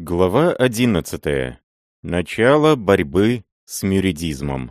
Глава 11. Начало борьбы с мюридизмом.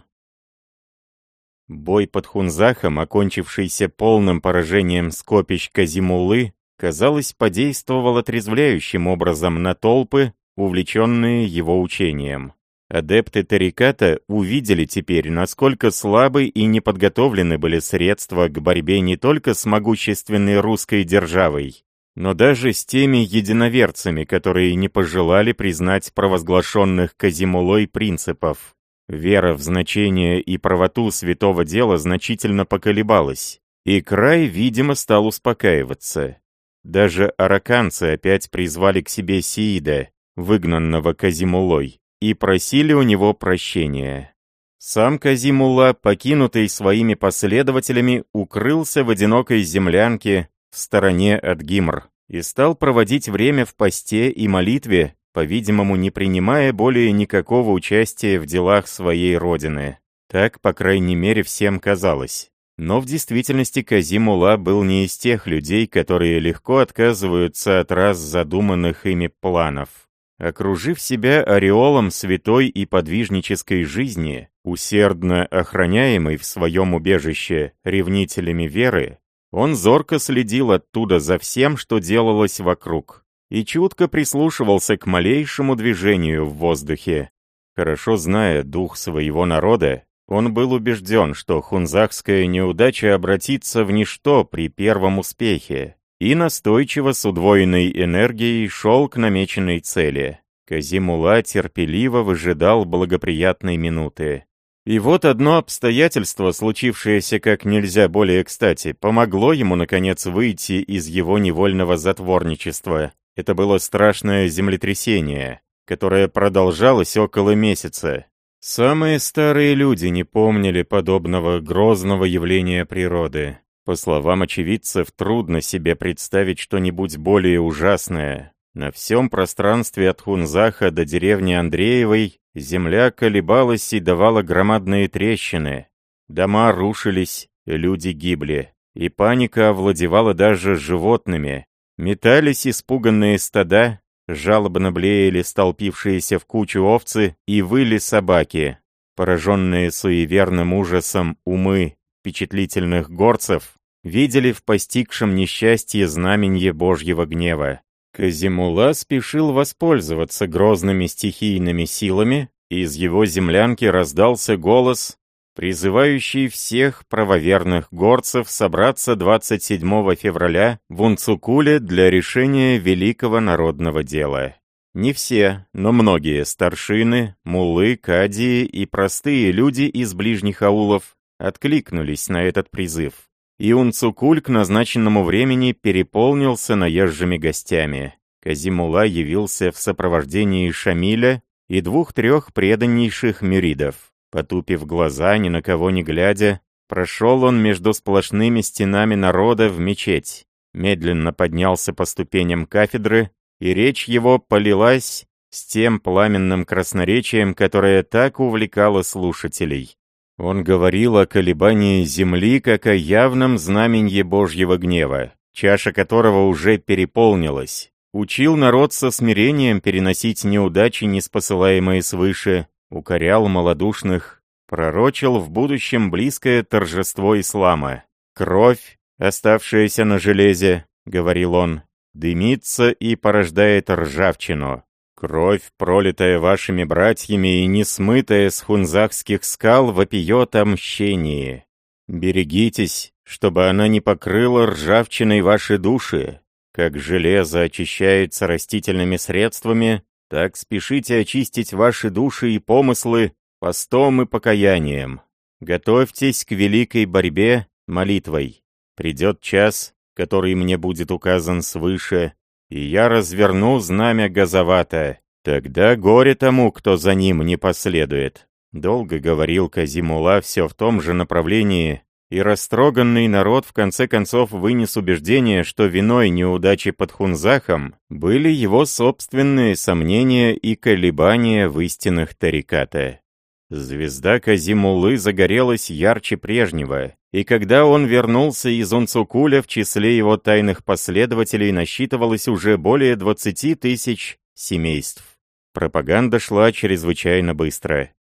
Бой под Хунзахом, окончившийся полным поражением скопищ Казимулы, казалось, подействовал отрезвляющим образом на толпы, увлеченные его учением. Адепты Тариката увидели теперь, насколько слабы и неподготовлены были средства к борьбе не только с могущественной русской державой, но даже с теми единоверцами, которые не пожелали признать провозглашенных Казимулой принципов. Вера в значение и правоту святого дела значительно поколебалась, и край, видимо, стал успокаиваться. Даже араканцы опять призвали к себе Сиида, выгнанного Казимулой, и просили у него прощения. Сам Казимула, покинутый своими последователями, укрылся в одинокой землянке в стороне от Гимр, и стал проводить время в посте и молитве, по-видимому, не принимая более никакого участия в делах своей родины. Так, по крайней мере, всем казалось. Но в действительности Казимула был не из тех людей, которые легко отказываются от раз задуманных ими планов. Окружив себя ореолом святой и подвижнической жизни, усердно охраняемой в своем убежище ревнителями веры, он зорко следил оттуда за всем, что делалось вокруг, и чутко прислушивался к малейшему движению в воздухе. Хорошо зная дух своего народа, он был убежден, что хунзахская неудача обратится в ничто при первом успехе, и настойчиво с удвоенной энергией шел к намеченной цели. Казимула терпеливо выжидал благоприятной минуты. И вот одно обстоятельство, случившееся как нельзя более кстати, помогло ему, наконец, выйти из его невольного затворничества. Это было страшное землетрясение, которое продолжалось около месяца. Самые старые люди не помнили подобного грозного явления природы. По словам очевидцев, трудно себе представить что-нибудь более ужасное. На всем пространстве от Хунзаха до деревни Андреевой земля колебалась и давала громадные трещины. Дома рушились, люди гибли, и паника овладевала даже животными. Метались испуганные стада, жалобно блеяли столпившиеся в кучу овцы и выли собаки. Пораженные суеверным ужасом умы впечатлительных горцев видели в постигшем несчастье знаменье Божьего гнева. Казимула спешил воспользоваться грозными стихийными силами, и из его землянки раздался голос, призывающий всех правоверных горцев собраться 27 февраля в Унцукуле для решения великого народного дела. Не все, но многие старшины, мулы, кадии и простые люди из ближних аулов откликнулись на этот призыв и Унцукуль к назначенному времени переполнился наезжими гостями. Казимула явился в сопровождении Шамиля и двух-трех преданнейших мюридов. Потупив глаза, ни на кого не глядя, прошел он между сплошными стенами народа в мечеть, медленно поднялся по ступеням кафедры, и речь его полилась с тем пламенным красноречием, которое так увлекало слушателей. Он говорил о колебании земли как о явном знаменье Божьего гнева, чаша которого уже переполнилась. Учил народ со смирением переносить неудачи, неспосылаемые свыше, укорял малодушных, пророчил в будущем близкое торжество ислама. «Кровь, оставшаяся на железе», — говорил он, — «дымится и порождает ржавчину. Кровь, пролитая вашими братьями и не смытая с хунзахских скал, вопиет о мщении. Берегитесь, чтобы она не покрыла ржавчиной ваши души. Как железо очищается растительными средствами, так спешите очистить ваши души и помыслы постом и покаянием. Готовьтесь к великой борьбе молитвой. Придет час, который мне будет указан свыше, и я разверну знамя газовато. Тогда горе тому, кто за ним не последует. Долго говорил Казимула все в том же направлении, и растроганный народ в конце концов вынес убеждение, что виной неудачи под Хунзахом были его собственные сомнения и колебания в истинах Тариката. Звезда Казимулы загорелась ярче прежнего, и когда он вернулся из Унцукуля, в числе его тайных последователей насчитывалось уже более 20 тысяч семейств. Пропаганда шла чрезвычайно быстро.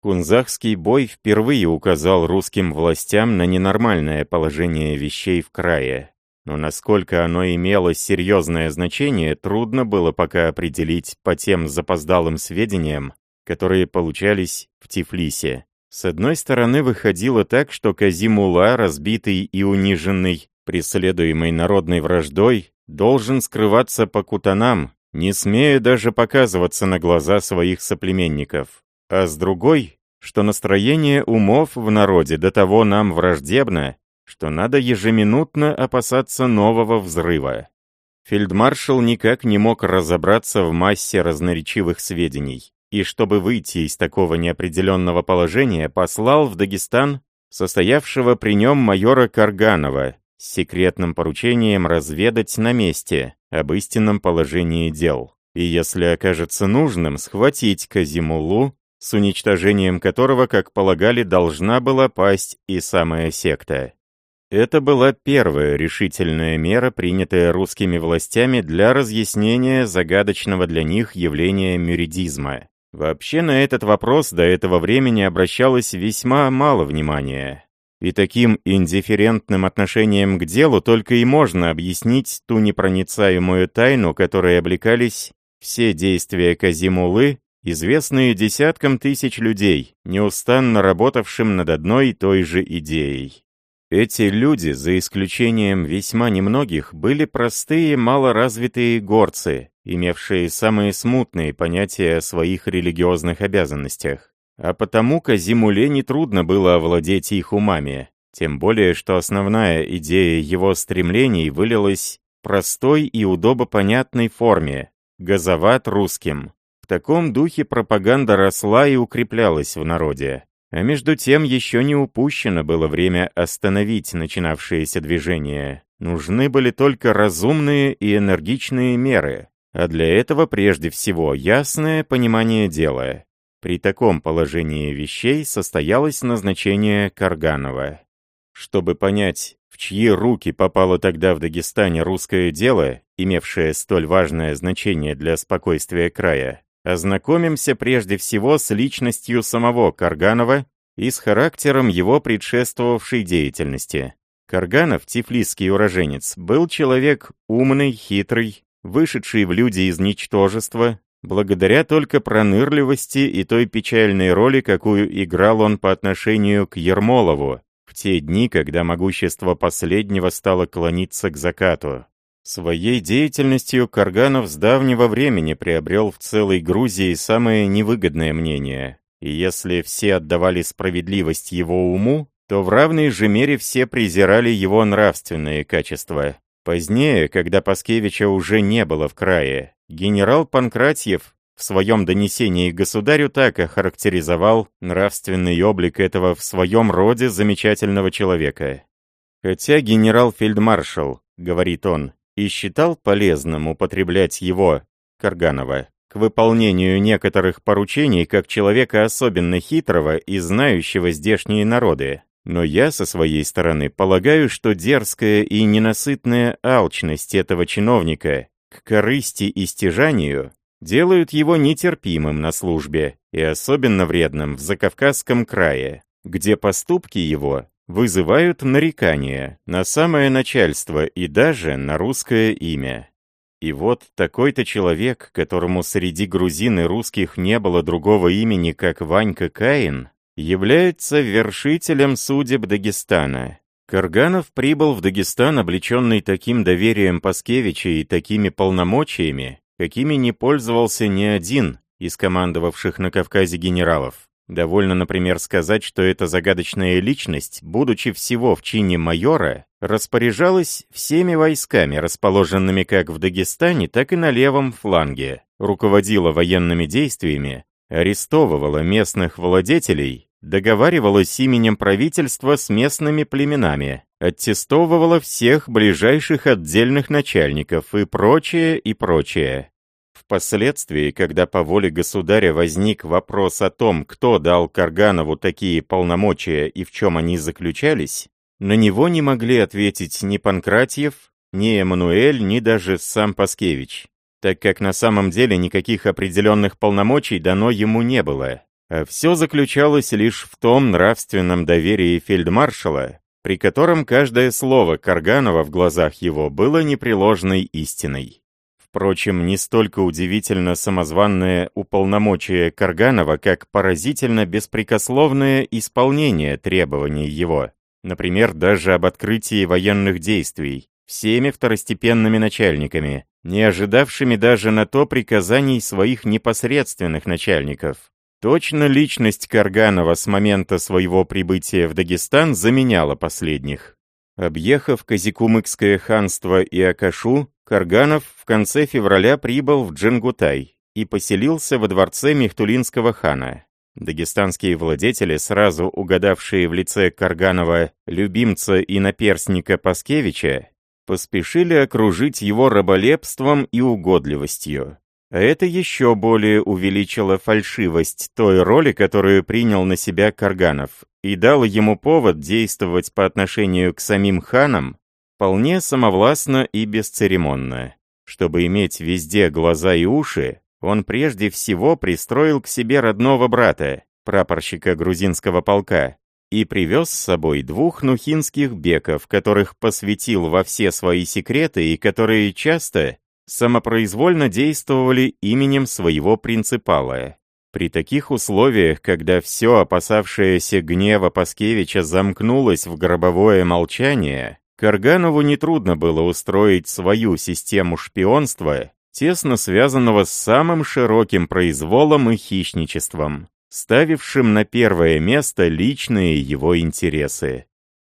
Кунзахский бой впервые указал русским властям на ненормальное положение вещей в крае. Но насколько оно имело серьезное значение, трудно было пока определить по тем запоздалым сведениям, которые получались в Тифлисе. С одной стороны, выходило так, что Казимула, разбитый и униженный, преследуемый народной враждой, должен скрываться по кутанам, не смея даже показываться на глаза своих соплеменников. А с другой, что настроение умов в народе до того нам враждебно, что надо ежеминутно опасаться нового взрыва. Фельдмаршал никак не мог разобраться в массе разноречивых сведений и чтобы выйти из такого неопределенного положения, послал в Дагестан состоявшего при нем майора Карганова с секретным поручением разведать на месте об истинном положении дел, и если окажется нужным, схватить Казимулу, с уничтожением которого, как полагали, должна была пасть и самая секта. Это была первая решительная мера, принятая русскими властями для разъяснения загадочного для них явления мюридизма. Вообще на этот вопрос до этого времени обращалось весьма мало внимания. И таким индифферентным отношением к делу только и можно объяснить ту непроницаемую тайну, которой облекались все действия Казимулы, известные десяткам тысяч людей, неустанно работавшим над одной и той же идеей. Эти люди, за исключением весьма немногих, были простые малоразвитые горцы, имевшие самые смутные понятия о своих религиозных обязанностях. А потому Казимуле нетрудно было овладеть их умами, тем более что основная идея его стремлений вылилась в простой и удобопонятной форме – газоват русским. В таком духе пропаганда росла и укреплялась в народе. А между тем еще не упущено было время остановить начинавшееся движение. Нужны были только разумные и энергичные меры, а для этого прежде всего ясное понимание дела. При таком положении вещей состоялось назначение Карганова. Чтобы понять, в чьи руки попало тогда в Дагестане русское дело, имевшее столь важное значение для спокойствия края, Ознакомимся прежде всего с личностью самого Карганова и с характером его предшествовавшей деятельности. Карганов, тифлисский уроженец, был человек умный, хитрый, вышедший в люди из ничтожества, благодаря только пронырливости и той печальной роли, какую играл он по отношению к Ермолову в те дни, когда могущество последнего стало клониться к закату. Своей деятельностью Карганов с давнего времени приобрел в целой Грузии самое невыгодное мнение, и если все отдавали справедливость его уму, то в равной же мере все презирали его нравственные качества. Позднее, когда Паскевича уже не было в крае, генерал Панкратьев в своем донесении государю так охарактеризовал нравственный облик этого в своем роде замечательного человека. «Хотя генерал-фельдмаршал, — говорит он, и считал полезным употреблять его, Карганова, к выполнению некоторых поручений как человека особенно хитрого и знающего здешние народы. Но я со своей стороны полагаю, что дерзкая и ненасытная алчность этого чиновника к корысти и стяжанию делают его нетерпимым на службе и особенно вредным в Закавказском крае, где поступки его вызывают нарекания на самое начальство и даже на русское имя. И вот такой-то человек, которому среди грузин и русских не было другого имени, как Ванька Каин, является вершителем судеб Дагестана. Карганов прибыл в Дагестан, облеченный таким доверием Паскевича и такими полномочиями, какими не пользовался ни один из командовавших на Кавказе генералов. Довольно, например, сказать, что эта загадочная личность, будучи всего в чине майора, распоряжалась всеми войсками, расположенными как в Дагестане, так и на левом фланге, руководила военными действиями, арестовывала местных владетелей, договаривалась именем правительства с местными племенами, аттестовывала всех ближайших отдельных начальников и прочее, и прочее. Впоследствии, когда по воле государя возник вопрос о том, кто дал Карганову такие полномочия и в чем они заключались, на него не могли ответить ни Панкратьев, ни Эммануэль, ни даже сам Паскевич. так как на самом деле никаких определенных полномочий дано ему не было. А все заключалось лишь в том нравственном доверии фельдмаршала, при котором каждое слово Карганова в глазах его было непреложной истиной. Впрочем, не столько удивительно самозванное уполномочие Карганова, как поразительно беспрекословное исполнение требований его. Например, даже об открытии военных действий всеми второстепенными начальниками, не ожидавшими даже на то приказаний своих непосредственных начальников. Точно личность Карганова с момента своего прибытия в Дагестан заменяла последних. Объехав Казикумыкское ханство и Акашу, Карганов в конце февраля прибыл в Джингутай и поселился во дворце Мехтулинского хана. Дагестанские владетели, сразу угадавшие в лице Карганова любимца и наперсника Паскевича, поспешили окружить его раболепством и угодливостью. Это еще более увеличило фальшивость той роли, которую принял на себя Карганов, и дало ему повод действовать по отношению к самим ханам вполне самовластно и бесцеремонно. Чтобы иметь везде глаза и уши, он прежде всего пристроил к себе родного брата, прапорщика грузинского полка, и привез с собой двух нухинских беков, которых посвятил во все свои секреты и которые часто самопроизвольно действовали именем своего принципала. При таких условиях, когда все опасавшееся гнева Паскевича замкнулось в гробовое молчание, Карганову нетрудно было устроить свою систему шпионства, тесно связанного с самым широким произволом и хищничеством, ставившим на первое место личные его интересы.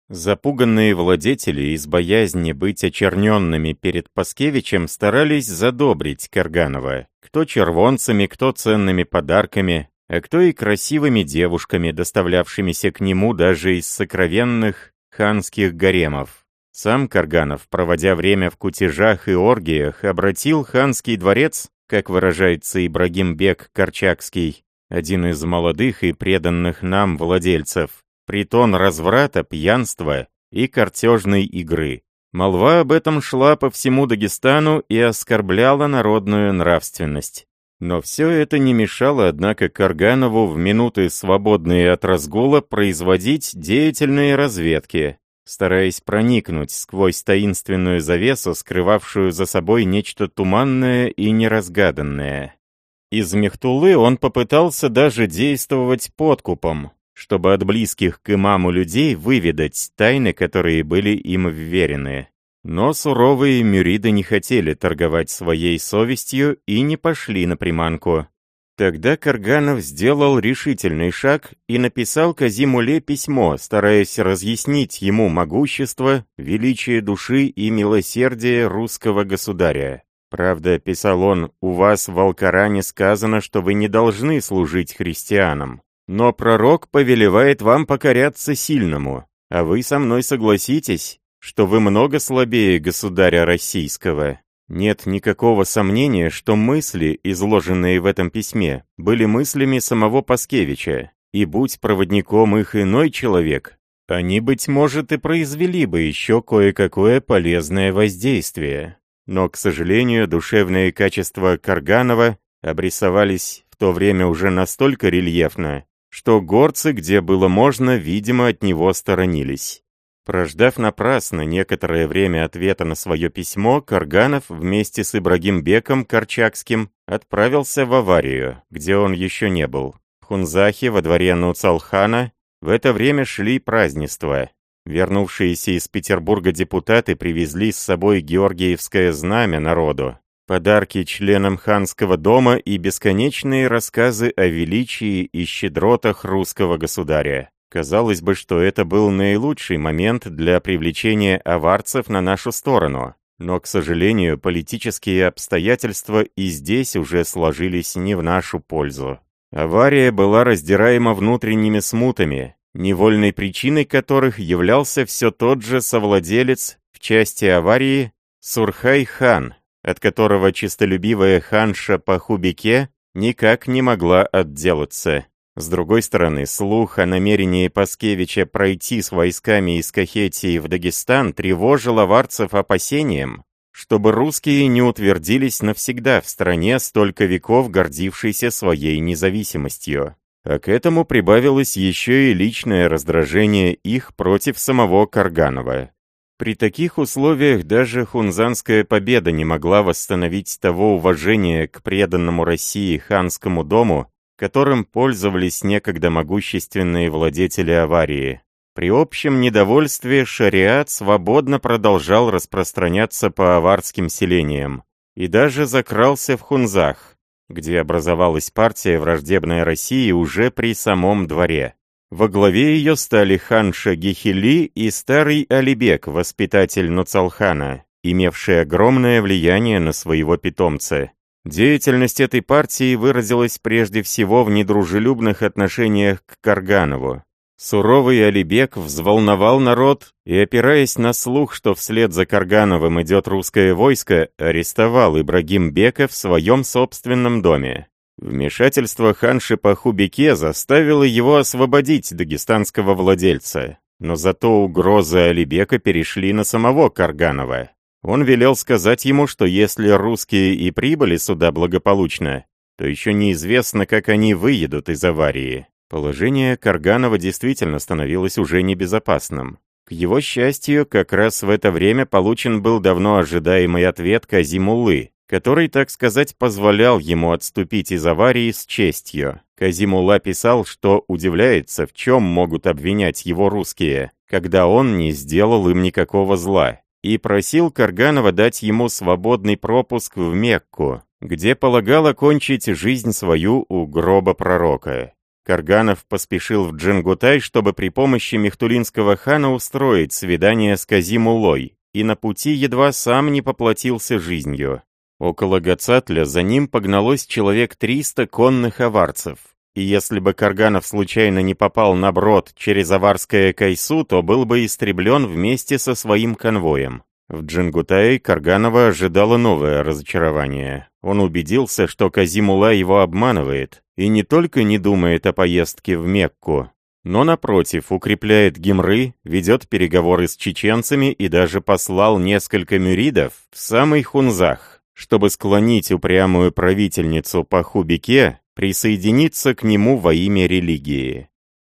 Запуганные владетели из боязни быть очерненными перед Паскевичем старались задобрить Карганова, кто червонцами, кто ценными подарками, а кто и красивыми девушками, доставлявшимися к нему даже из сокровенных ханских гаремов. Сам Карганов, проводя время в кутежах и оргиях, обратил ханский дворец, как выражается Ибрагим Бек Корчакский, один из молодых и преданных нам владельцев, притон разврата, пьянства и картежной игры. Молва об этом шла по всему Дагестану и оскорбляла народную нравственность. Но все это не мешало, однако, Карганову в минуты, свободные от разгула, производить деятельные разведки, стараясь проникнуть сквозь таинственную завесу, скрывавшую за собой нечто туманное и неразгаданное. Из Мехтулы он попытался даже действовать подкупом, чтобы от близких к имаму людей выведать тайны, которые были им вверены. Но суровые мюриды не хотели торговать своей совестью и не пошли на приманку. Тогда Карганов сделал решительный шаг и написал Казимуле письмо, стараясь разъяснить ему могущество, величие души и милосердие русского государя. Правда, писал он, у вас в Алкаране сказано, что вы не должны служить христианам. Но пророк повелевает вам покоряться сильному, а вы со мной согласитесь, что вы много слабее государя российского. Нет никакого сомнения, что мысли, изложенные в этом письме, были мыслями самого Паскевича, и будь проводником их иной человек, они, быть может, и произвели бы еще кое-какое полезное воздействие. Но, к сожалению, душевные качества Карганова обрисовались в то время уже настолько рельефно, что горцы, где было можно, видимо, от него сторонились. Прождав напрасно некоторое время ответа на свое письмо, Карганов вместе с Ибрагим Беком Корчакским отправился в аварию, где он еще не был. В Хунзахе, во дворе Нуцалхана, в это время шли празднества. Вернувшиеся из Петербурга депутаты привезли с собой Георгиевское знамя народу, подарки членам ханского дома и бесконечные рассказы о величии и щедротах русского государя. Казалось бы, что это был наилучший момент для привлечения аварцев на нашу сторону. Но, к сожалению, политические обстоятельства и здесь уже сложились не в нашу пользу. Авария была раздираема внутренними смутами, невольной причиной которых являлся все тот же совладелец в части аварии Сурхай-хан, от которого чистолюбивая ханша по хубике никак не могла отделаться. С другой стороны, слух о намерении Паскевича пройти с войсками из Кахетии в Дагестан тревожил аварцев опасением, чтобы русские не утвердились навсегда в стране, столько веков гордившейся своей независимостью. А к этому прибавилось еще и личное раздражение их против самого Карганова. При таких условиях даже хунзанская победа не могла восстановить того уважения к преданному России ханскому дому, которым пользовались некогда могущественные владетели аварии. При общем недовольстве шариат свободно продолжал распространяться по аварским селениям и даже закрался в Хунзах, где образовалась партия, враждебная России уже при самом дворе. Во главе ее стали хан Шагихили и старый Алибек, воспитатель Нуцалхана, имевший огромное влияние на своего питомца. Деятельность этой партии выразилась прежде всего в недружелюбных отношениях к Карганову, Суровый Алибек взволновал народ и, опираясь на слух, что вслед за Каргановым идет русское войско, арестовал Ибрагим Бека в своем собственном доме. Вмешательство ханши по Хубике заставило его освободить дагестанского владельца, но зато угрозы Алибека перешли на самого Карганова. Он велел сказать ему, что если русские и прибыли сюда благополучно, то еще неизвестно, как они выедут из аварии. Положение Карганова действительно становилось уже небезопасным. К его счастью, как раз в это время получен был давно ожидаемый ответ Казимуллы, который, так сказать, позволял ему отступить из аварии с честью. Казимулла писал, что удивляется, в чем могут обвинять его русские, когда он не сделал им никакого зла, и просил Карганова дать ему свободный пропуск в Мекку, где полагал окончить жизнь свою у гроба пророка. Карганов поспешил в Джингутай, чтобы при помощи Мехтулинского хана устроить свидание с Казимулой, и на пути едва сам не поплатился жизнью. Около Гацатля за ним погналось человек 300 конных аварцев, и если бы Карганов случайно не попал на брод через аварское Кайсу, то был бы истреблен вместе со своим конвоем. В Джингутае Карганова ожидало новое разочарование. Он убедился, что Казимула его обманывает, и не только не думает о поездке в Мекку, но, напротив, укрепляет Гимры, ведет переговоры с чеченцами и даже послал несколько мюридов в самый Хунзах, чтобы склонить упрямую правительницу по Хубике присоединиться к нему во имя религии.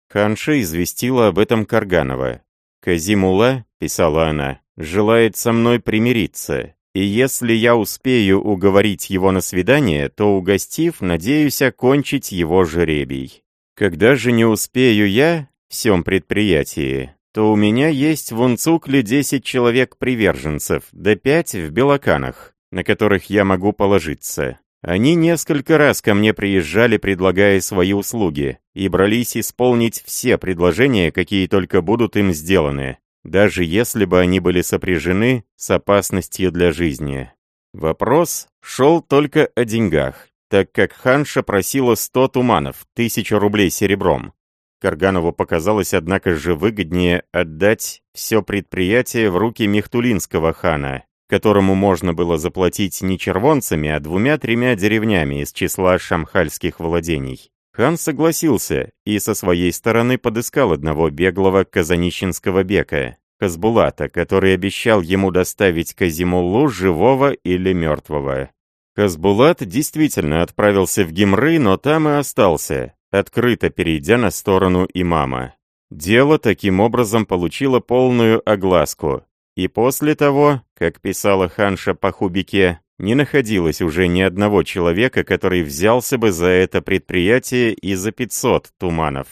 Ханша известила об этом Карганова. «Казимула», — писала она, желает со мной примириться, и если я успею уговорить его на свидание, то, угостив, надеюсь окончить его жеребий. Когда же не успею я всем предприятии, то у меня есть в Унцукле 10 человек-приверженцев, да 5 в Белоканах, на которых я могу положиться. Они несколько раз ко мне приезжали, предлагая свои услуги, и брались исполнить все предложения, какие только будут им сделаны даже если бы они были сопряжены с опасностью для жизни. Вопрос шел только о деньгах, так как ханша просила 100 туманов, 1000 рублей серебром. Карганову показалось, однако же, выгоднее отдать все предприятие в руки Мехтулинского хана, которому можно было заплатить не червонцами, а двумя-тремя деревнями из числа шамхальских владений. Хан согласился и со своей стороны подыскал одного беглого казанищенского бека, Казбулата, который обещал ему доставить Казимуллу живого или мертвого. Казбулат действительно отправился в Гимры, но там и остался, открыто перейдя на сторону имама. Дело таким образом получило полную огласку, и после того, как писала ханша по хубике, не находилось уже ни одного человека, который взялся бы за это предприятие и за 500 туманов.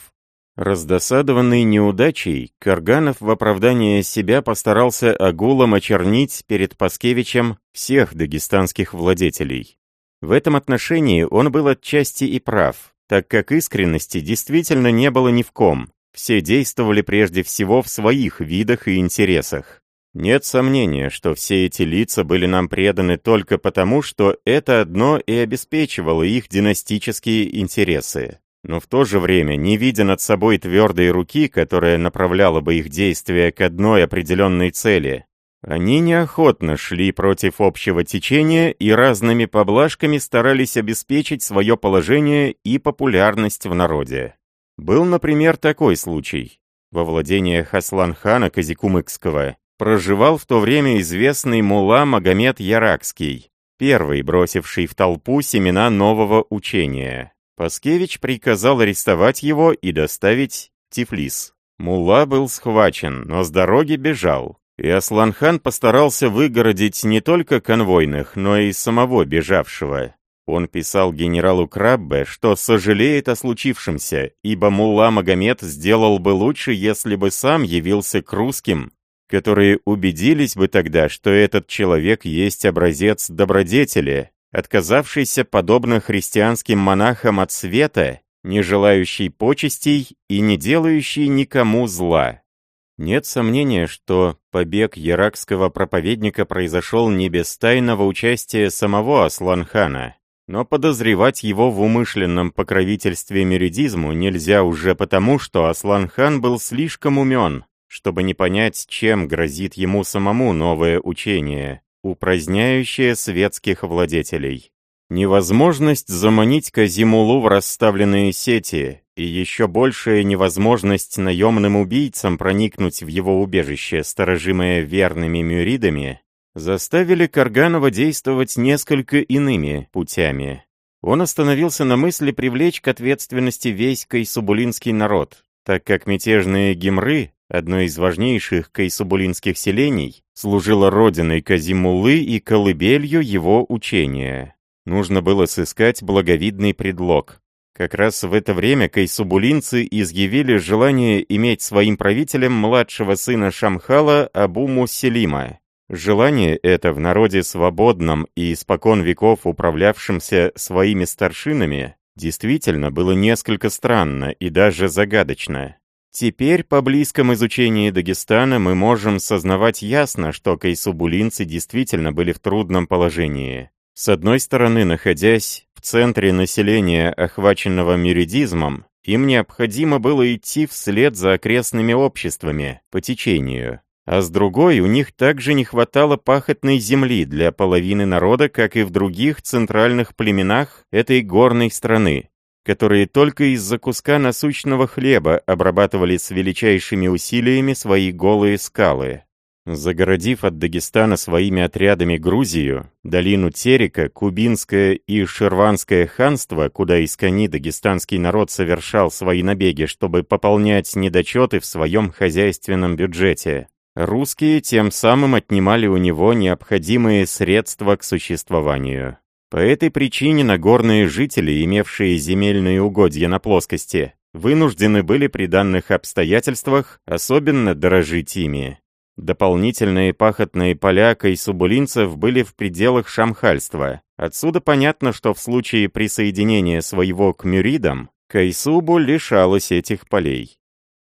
Раздосадованный неудачей, Карганов в оправдание себя постарался огулом очернить перед Паскевичем всех дагестанских владетелей. В этом отношении он был отчасти и прав, так как искренности действительно не было ни в ком, все действовали прежде всего в своих видах и интересах. Нет сомнения, что все эти лица были нам преданы только потому, что это одно и обеспечивало их династические интересы. Но в то же время, не видя над собой твердой руки, которая направляла бы их действия к одной определенной цели, они неохотно шли против общего течения и разными поблажками старались обеспечить свое положение и популярность в народе. Был, например, такой случай. Во владениях Аслан-хана Казикумыкского проживал в то время известный мулла Магомед Яракский, первый бросивший в толпу семена нового учения. Паскевич приказал арестовать его и доставить Тифлис. Мулла был схвачен, но с дороги бежал. И Асланхан постарался выгородить не только конвойных, но и самого бежавшего. Он писал генералу Краббе, что сожалеет о случившемся, ибо Мулла Магомед сделал бы лучше, если бы сам явился к русским, которые убедились бы тогда, что этот человек есть образец добродетели, отказавшийся, подобно христианским монахам от света, не желающий почестей и не делающий никому зла. Нет сомнения, что побег яракского проповедника произошел не без тайного участия самого Асланхана, но подозревать его в умышленном покровительстве меридизму нельзя уже потому, что Асланхан был слишком умен, чтобы не понять, чем грозит ему самому новое учение, упраздняющее светских владетелей. Невозможность заманить Казимулу в расставленные сети и еще большая невозможность наемным убийцам проникнуть в его убежище, сторожимое верными мюридами, заставили Карганова действовать несколько иными путями. Он остановился на мысли привлечь к ответственности весь кайсубулинский народ, так как мятежные гимры, одно из важнейших кайсубулинских селений, служило родиной Казимулы и колыбелью его учения. Нужно было сыскать благовидный предлог. Как раз в это время кайсубулинцы изъявили желание иметь своим правителем младшего сына Шамхала Абу Мусселима, Желание это в народе свободном и испокон веков управлявшемся своими старшинами действительно было несколько странно и даже загадочно. Теперь по близком изучении Дагестана мы можем сознавать ясно, что кайсубулинцы действительно были в трудном положении. С одной стороны, находясь в центре населения, охваченного меридизмом, им необходимо было идти вслед за окрестными обществами, по течению, а с другой, у них также не хватало пахотной земли для половины народа, как и в других центральных племенах этой горной страны, которые только из-за куска насущного хлеба обрабатывали с величайшими усилиями свои голые скалы. Загородив от Дагестана своими отрядами Грузию, долину Терека, Кубинское и Шерванское ханство, куда из кони дагестанский народ совершал свои набеги, чтобы пополнять недочеты в своем хозяйственном бюджете, Русские тем самым отнимали у него необходимые средства к существованию. По этой причине нагорные жители, имевшие земельные угодья на плоскости, вынуждены были при данных обстоятельствах особенно дорожить ими. Дополнительные пахотные поля кайсубулинцев были в пределах шамхальства. Отсюда понятно, что в случае присоединения своего к мюридам, Кайсубу лишалась этих полей.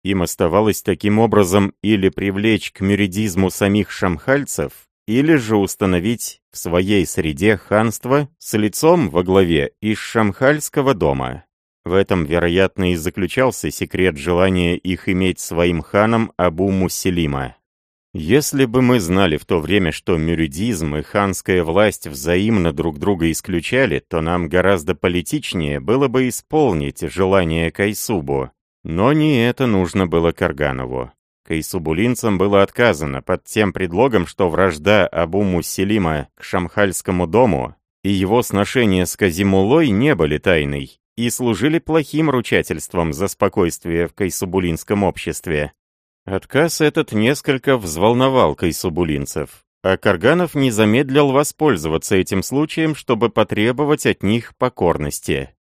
Им оставалось таким образом или привлечь к мюридизму самих шамхальцев, или же установить в своей среде ханство с лицом во главе из шамхальского дома. В этом, вероятно, и заключался секрет желания их иметь своим ханом Абу Муселима. Если бы мы знали в то время, что мюридизм и ханская власть взаимно друг друга исключали, то нам гораздо политичнее было бы исполнить желание Кайсубу, но не это нужно было Карганову. Кайсубулинцам было отказано под тем предлогом, что вражда Абу Мусселима к Шамхальскому дому и его сношения с Казимулой не были тайной и служили плохим ручательством за спокойствие в кайсубулинском обществе. Отказ этот несколько взволновал кайсубулинцев, а Карганов не замедлил воспользоваться этим случаем, чтобы потребовать от них покорности.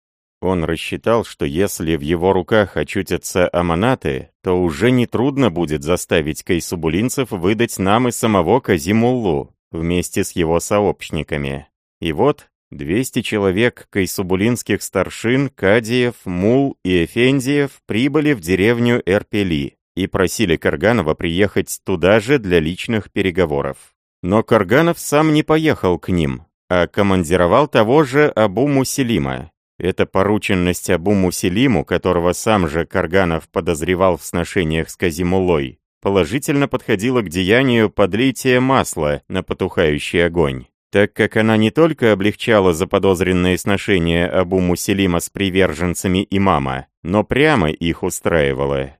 Он рассчитал, что если в его руках очутятся аманаты, то уже нетрудно будет заставить кайсубулинцев выдать нам и самого Казимуллу вместе с его сообщниками. И вот 200 человек кайсубулинских старшин, кадиев, мул и эфендиев прибыли в деревню Эрпели и просили Карганова приехать туда же для личных переговоров. Но Карганов сам не поехал к ним, а командировал того же Абу Муселима, эта порученность Абу Муселиму, которого сам же Карганов подозревал в сношениях с Казимулой, положительно подходила к деянию подлития масла на потухающий огонь, так как она не только облегчала заподозренные сношения Абу Муселима с приверженцами имама, но прямо их устраивала.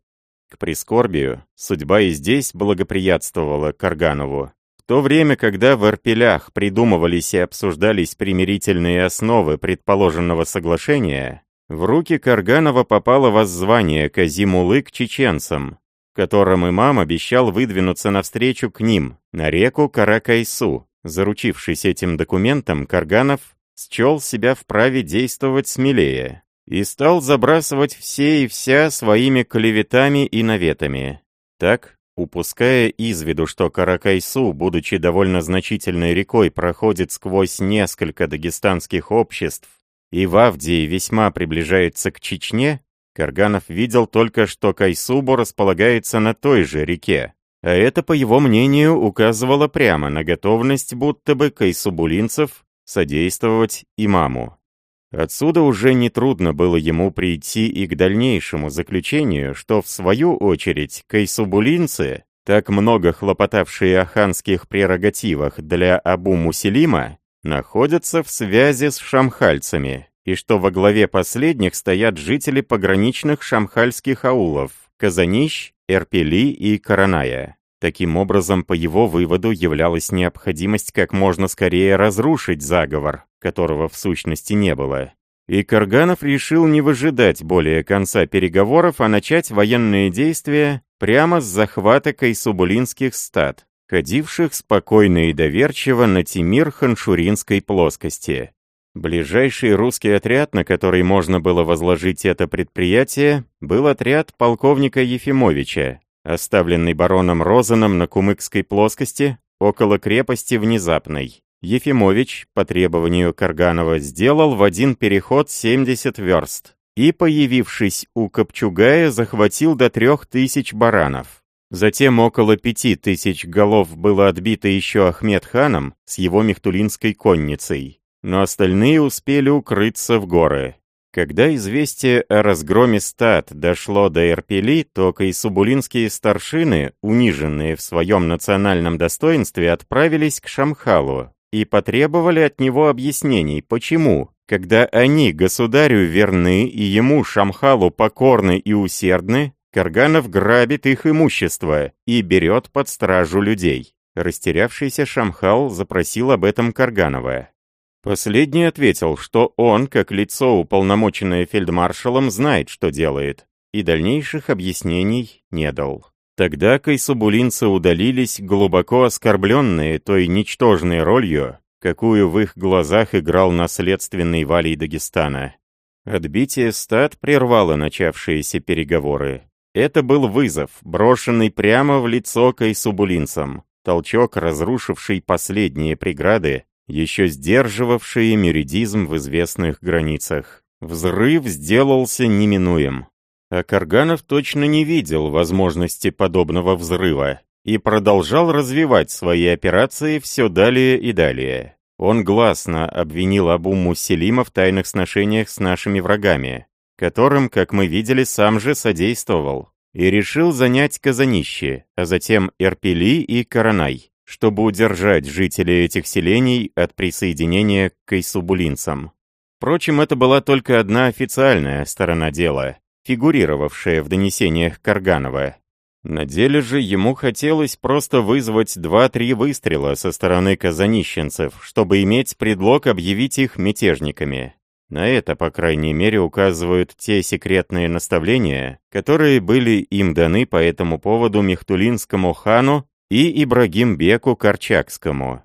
К прискорбию, судьба и здесь благоприятствовала Карганову. То время, когда в Арпелях придумывались и обсуждались примирительные основы предположенного соглашения, в руки Карганова попало воззвание Казимулы к чеченцам, которым имам обещал выдвинуться навстречу к ним, на реку Каракайсу. Заручившись этим документом, Карганов счел себя вправе действовать смелее и стал забрасывать все и вся своими клеветами и наветами. Так, упуская из виду, что Каракайсу, будучи довольно значительной рекой, проходит сквозь несколько дагестанских обществ, и в Авдии весьма приближается к Чечне, Карганов видел только, что Кайсубу располагается на той же реке. А это, по его мнению, указывало прямо на готовность будто бы кайсубулинцев содействовать имаму. Отсюда уже нетрудно было ему прийти и к дальнейшему заключению, что в свою очередь кайсубулинцы, так много хлопотавшие о ханских прерогативах для Абу Мусилима, находятся в связи с шамхальцами, и что во главе последних стоят жители пограничных шамхальских аулов Казанищ, Эрпели и Караная. Таким образом, по его выводу являлась необходимость как можно скорее разрушить заговор, которого в сущности не было. И Карганов решил не выжидать более конца переговоров, а начать военные действия прямо с захвата кайсубулинских стад, ходивших спокойно и доверчиво на Тимир Ханшуринской плоскости. Ближайший русский отряд, на который можно было возложить это предприятие, был отряд полковника Ефимовича, оставленный бароном Розаном на Кумыкской плоскости, около крепости Внезапной. Ефимович, по требованию Карганова, сделал в один переход 70 верст и, появившись у Копчугая, захватил до трех тысяч баранов. Затем около пяти тысяч голов было отбито еще Ахмед ханом с его мехтулинской конницей, но остальные успели укрыться в горы. Когда известие о разгроме стад дошло до Эрпели, то кайсубулинские старшины, униженные в своем национальном достоинстве, отправились к Шамхалу и потребовали от него объяснений, почему, когда они государю верны и ему, Шамхалу, покорны и усердны, Карганов грабит их имущество и берет под стражу людей. Растерявшийся Шамхал запросил об этом Карганова. Последний ответил, что он, как лицо, уполномоченное фельдмаршалом, знает, что делает, и дальнейших объяснений не дал. Тогда кайсубулинцы удалились, глубоко оскорбленные той ничтожной ролью, какую в их глазах играл наследственный Валий Дагестана. Отбитие стад прервало начавшиеся переговоры. Это был вызов, брошенный прямо в лицо кайсубулинцам, толчок, разрушивший последние преграды, еще сдерживавшие меридизм в известных границах. Взрыв сделался неминуем. А Карганов точно не видел возможности подобного взрыва и продолжал развивать свои операции все далее и далее. Он гласно обвинил Абу Мусселима в тайных сношениях с нашими врагами, которым, как мы видели, сам же содействовал, и решил занять Казанище, а затем Эрпели и Каранай чтобы удержать жителей этих селений от присоединения к кайсубулинцам. Впрочем, это была только одна официальная сторона дела, фигурировавшая в донесениях Карганова. На деле же ему хотелось просто вызвать два-три выстрела со стороны казанищенцев, чтобы иметь предлог объявить их мятежниками. На это, по крайней мере, указывают те секретные наставления, которые были им даны по этому поводу Мехтулинскому хану и Ибрагимбеку Корчакскому.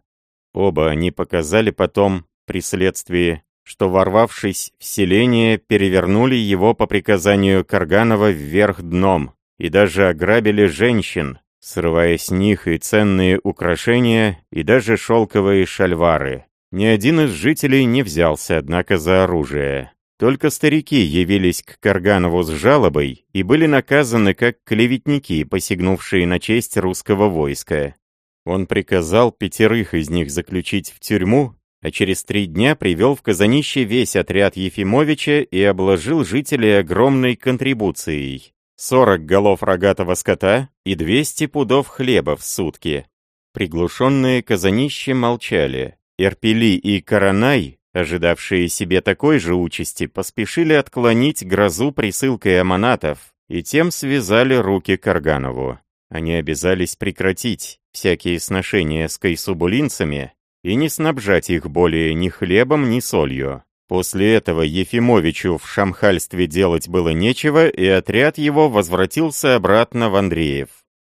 Оба они показали потом, при следствии, что, ворвавшись в селение, перевернули его по приказанию Карганова вверх дном и даже ограбили женщин, срывая с них и ценные украшения, и даже шелковые шальвары. Ни один из жителей не взялся, однако, за оружие. Только старики явились к Карганову с жалобой и были наказаны как клеветники, посягнувшие на честь русского войска. Он приказал пятерых из них заключить в тюрьму, а через три дня привел в Казанище весь отряд Ефимовича и обложил жителей огромной контрибуцией. 40 голов рогатого скота и 200 пудов хлеба в сутки. Приглушенные Казанище молчали. Эрпели и Каранай ожидавшие себе такой же участи, поспешили отклонить грозу присылкой аманатов и тем связали руки Карганову. Они обязались прекратить всякие сношения с кайсубулинцами и не снабжать их более ни хлебом, ни солью. После этого Ефимовичу в шамхальстве делать было нечего, и отряд его возвратился обратно в Андреев.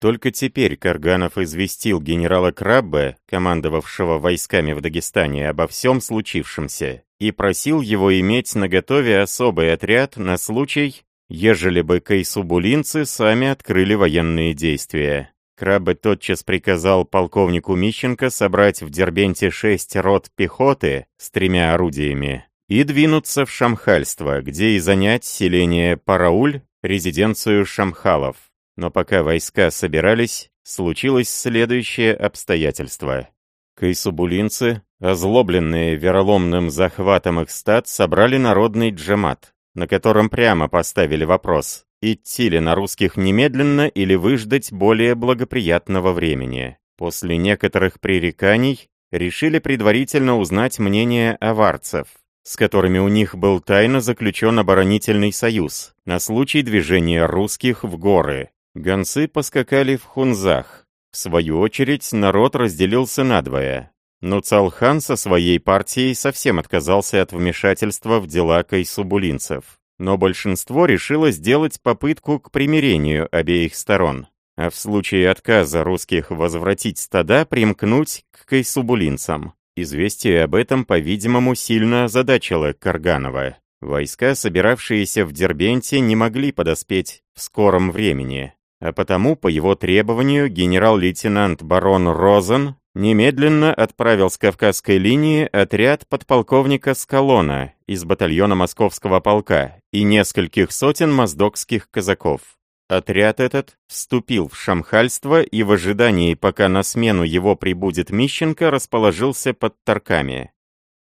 Только теперь Карганов известил генерала Краббе, командовавшего войсками в Дагестане, обо всем случившемся, и просил его иметь наготове особый отряд на случай, ежели бы кайсубулинцы сами открыли военные действия. Краббе тотчас приказал полковнику Мищенко собрать в Дербенте шесть рот пехоты с тремя орудиями и двинуться в Шамхальство, где и занять селение Парауль, резиденцию Шамхалов. Но пока войска собирались, случилось следующее обстоятельство. Кайсубулинцы, озлобленные вероломным захватом их стад, собрали народный джемат, на котором прямо поставили вопрос, идти ли на русских немедленно или выждать более благоприятного времени. После некоторых пререканий решили предварительно узнать мнение аварцев, с которыми у них был тайно заключен оборонительный союз на случай движения русских в горы, Гонцы поскакали в Хунзах. В свою очередь народ разделился надвое. Но Цалхан со своей партией совсем отказался от вмешательства в дела кайсубулинцев. Но большинство решило сделать попытку к примирению обеих сторон, а в случае отказа русских возвратить стада примкнуть к кайсубулинцам. Известие об этом, по-видимому, сильно озадачило Карганова. Войска, собиравшиеся в Дербенте, не могли подоспеть в скором времени а потому, по его требованию, генерал-лейтенант барон Розен немедленно отправил с Кавказской линии отряд подполковника Скалона из батальона Московского полка и нескольких сотен моздокских казаков. Отряд этот вступил в шамхальство и в ожидании, пока на смену его прибудет Мищенко, расположился под Тарками.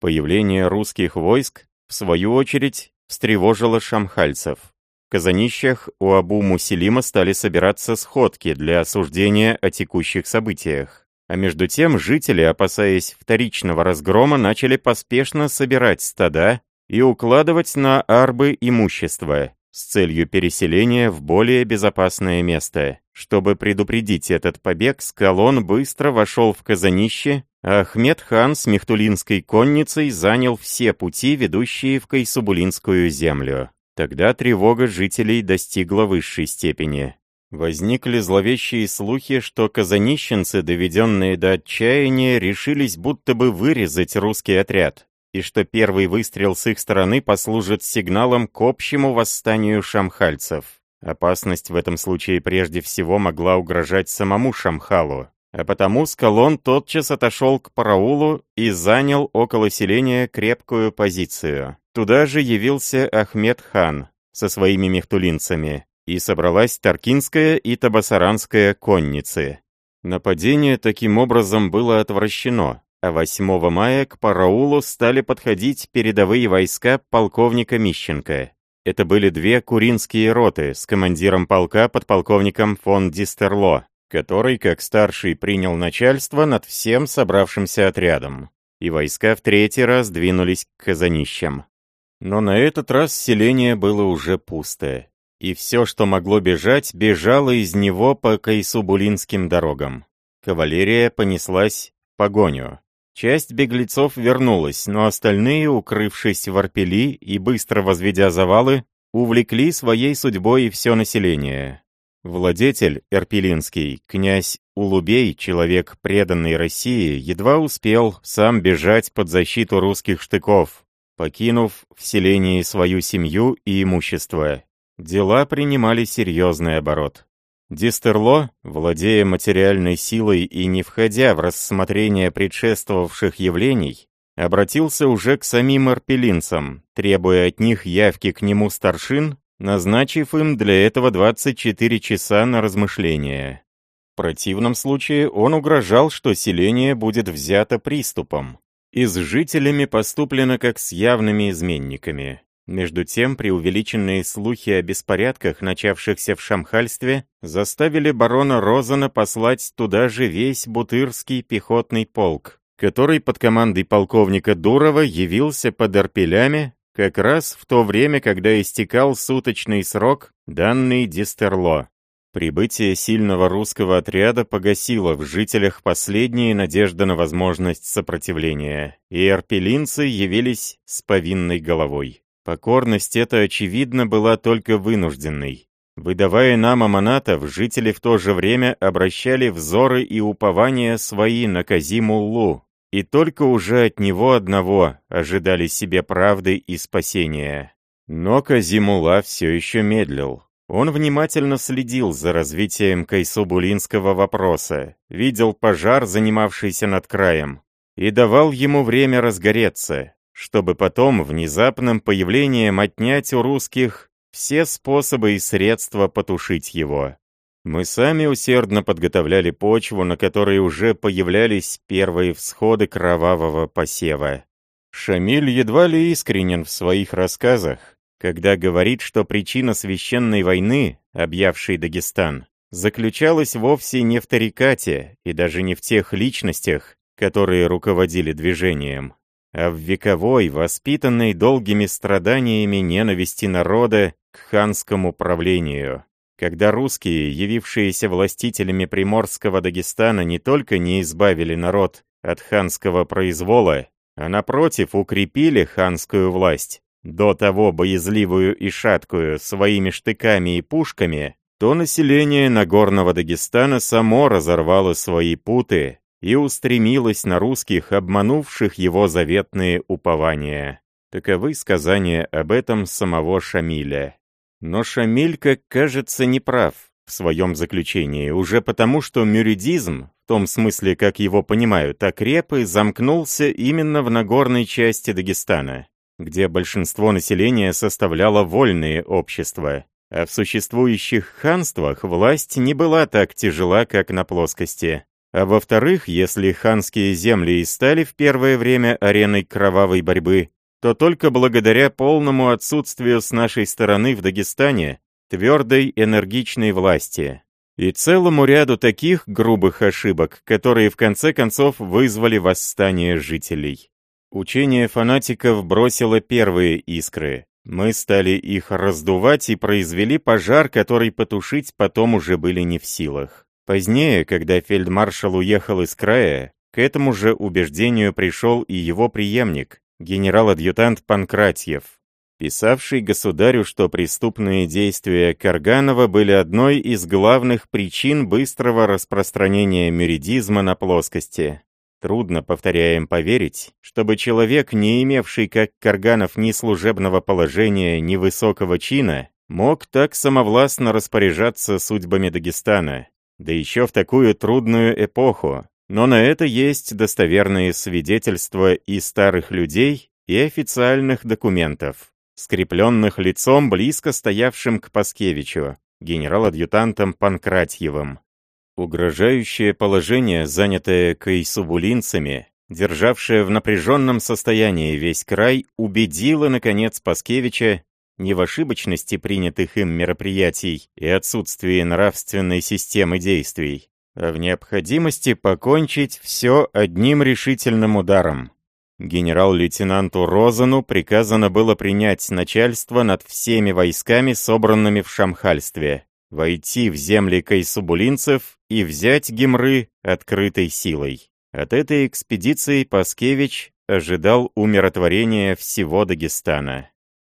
Появление русских войск, в свою очередь, встревожило шамхальцев. Казанищах у Абу Мусилима стали собираться сходки для осуждения о текущих событиях. А между тем жители, опасаясь вторичного разгрома, начали поспешно собирать стада и укладывать на арбы имущество с целью переселения в более безопасное место. Чтобы предупредить этот побег, Скалон быстро вошел в Казанище, а Ахмед хан с Мехтулинской конницей занял все пути, ведущие в Кайсубулинскую землю. Тогда тревога жителей достигла высшей степени. Возникли зловещие слухи, что казанищенцы, доведенные до отчаяния, решились будто бы вырезать русский отряд, и что первый выстрел с их стороны послужит сигналом к общему восстанию шамхальцев. Опасность в этом случае прежде всего могла угрожать самому Шамхалу, а потому Скалон тотчас отошел к Параулу и занял около селения крепкую позицию. Туда же явился Ахмед хан со своими мехтулинцами, и собралась Таркинская и Табасаранская конницы. Нападение таким образом было отвращено, а 8 мая к Параулу стали подходить передовые войска полковника Мищенко. Это были две куринские роты с командиром полка подполковником фон Дистерло, который, как старший, принял начальство над всем собравшимся отрядом. И войска в третий раз двинулись к Казанищам. Но на этот раз селение было уже пустое, и все, что могло бежать, бежало из него по Кайсубулинским дорогам. Кавалерия понеслась в погоню. Часть беглецов вернулась, но остальные, укрывшись в арпели и быстро возведя завалы, увлекли своей судьбой все население. Владетель Эрпелинский, князь Улубей, человек преданный России, едва успел сам бежать под защиту русских штыков, покинув в селении свою семью и имущество. Дела принимали серьезный оборот. Дистерло, владея материальной силой и не входя в рассмотрение предшествовавших явлений, обратился уже к самим арпелинцам, требуя от них явки к нему старшин, назначив им для этого 24 часа на размышление. В противном случае он угрожал, что селение будет взято приступом, и с жителями поступлено как с явными изменниками. Между тем, преувеличенные слухи о беспорядках, начавшихся в Шамхальстве, заставили барона Розана послать туда же весь Бутырский пехотный полк, который под командой полковника Дурова явился под Арпелями, как раз в то время, когда истекал суточный срок, данный Дистерло. Прибытие сильного русского отряда погасило в жителях последние надежды на возможность сопротивления, и арпелинцы явились с повинной головой. Покорность эта, очевидно, была только вынужденной. Выдавая нам аманатов, жители в то же время обращали взоры и упования свои на Казимуллу, и только уже от него одного ожидали себе правды и спасения. Но Казимула все еще медлил. Он внимательно следил за развитием Кайсубулинского вопроса, видел пожар, занимавшийся над краем, и давал ему время разгореться, чтобы потом внезапным появлением отнять у русских все способы и средства потушить его. Мы сами усердно подготовляли почву, на которой уже появлялись первые всходы кровавого посева. Шамиль едва ли искренен в своих рассказах, когда говорит, что причина священной войны, объявшей Дагестан, заключалась вовсе не в тарикате и даже не в тех личностях, которые руководили движением, а в вековой, воспитанной долгими страданиями ненависти народа к ханскому правлению. Когда русские, явившиеся властителями Приморского Дагестана, не только не избавили народ от ханского произвола, а напротив укрепили ханскую власть, до того боязливую и шаткую своими штыками и пушками, то население Нагорного Дагестана само разорвало свои путы и устремилось на русских, обманувших его заветные упования. Таковы сказания об этом самого Шамиля. Но Шамиль, как кажется, не прав в своем заключении, уже потому, что мюридизм, в том смысле, как его понимают, окреп и замкнулся именно в Нагорной части Дагестана где большинство населения составляло вольные общества, а в существующих ханствах власть не была так тяжела, как на плоскости. А во-вторых, если ханские земли и стали в первое время ареной кровавой борьбы, то только благодаря полному отсутствию с нашей стороны в Дагестане твердой энергичной власти и целому ряду таких грубых ошибок, которые в конце концов вызвали восстание жителей. Учение фанатиков бросило первые искры. Мы стали их раздувать и произвели пожар, который потушить потом уже были не в силах. Позднее, когда фельдмаршал уехал из края, к этому же убеждению пришел и его преемник, генерал-адъютант Панкратьев, писавший государю, что преступные действия Карганова были одной из главных причин быстрого распространения меридизма на плоскости. Трудно, повторяем, поверить, чтобы человек, не имевший, как Карганов, ни служебного положения, ни высокого чина, мог так самовластно распоряжаться судьбами Дагестана, да еще в такую трудную эпоху. Но на это есть достоверные свидетельства и старых людей, и официальных документов, скрепленных лицом, близко стоявшим к Паскевичу, генерал-адъютантом Панкратьевым. Угрожающее положение, занятое кайсубулинцами, державшее в напряженном состоянии весь край, убедило, наконец, Паскевича не в ошибочности принятых им мероприятий и отсутствии нравственной системы действий, а в необходимости покончить все одним решительным ударом. Генерал-лейтенанту Розану приказано было принять начальство над всеми войсками, собранными в Шамхальстве, войти в земли кайсубулинцев и взять Гимры открытой силой. От этой экспедиции Паскевич ожидал умиротворения всего Дагестана.